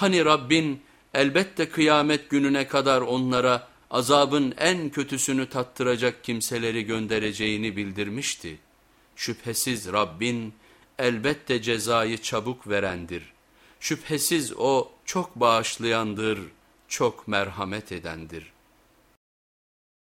Hani Rabbin elbette kıyamet gününe kadar onlara azabın en kötüsünü tattıracak kimseleri göndereceğini bildirmişti. Şüphesiz Rabbin elbette cezayı çabuk verendir. Şüphesiz O çok bağışlayandır, çok merhamet edendir.''